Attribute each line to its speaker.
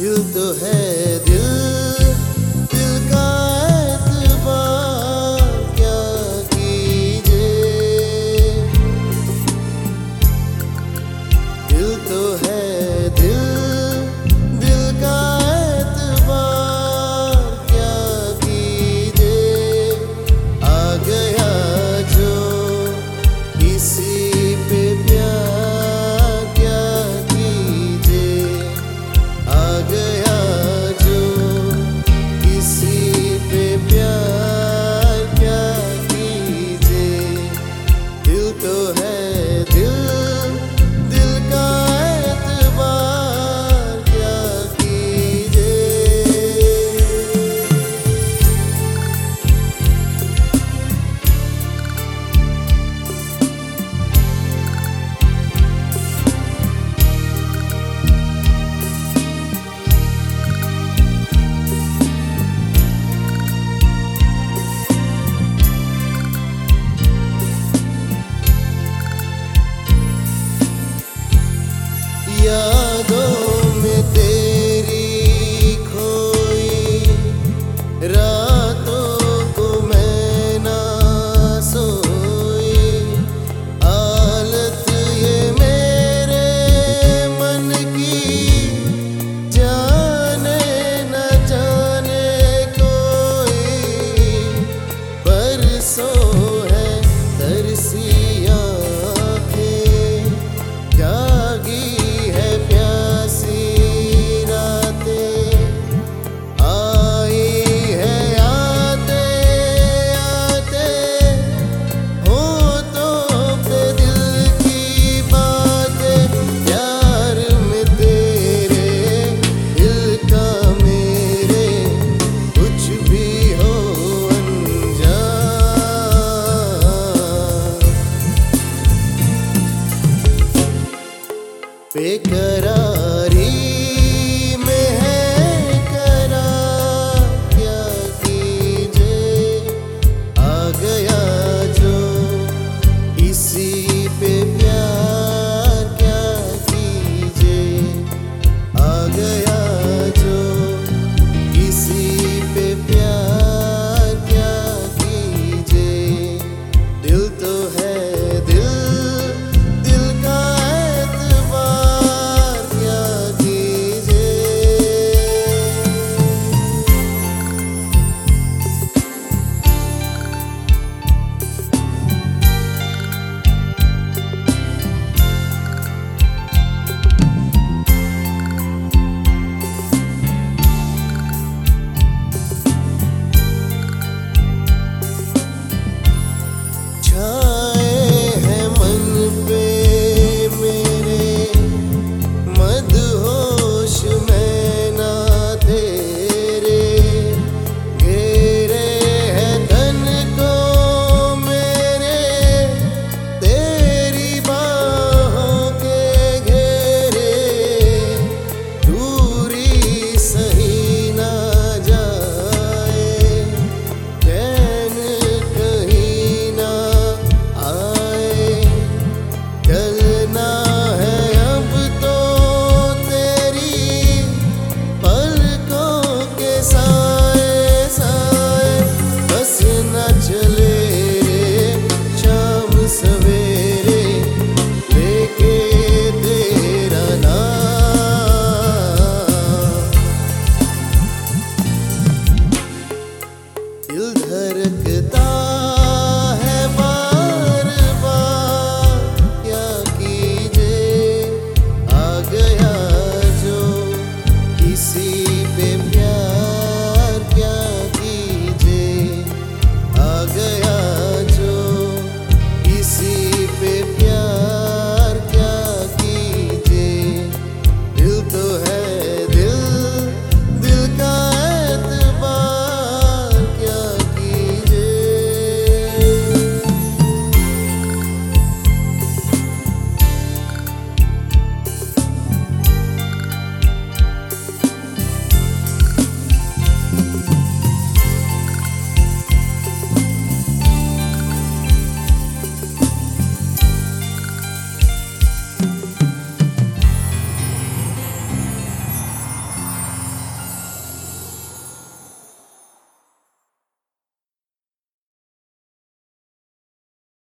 Speaker 1: युद्ध तो है que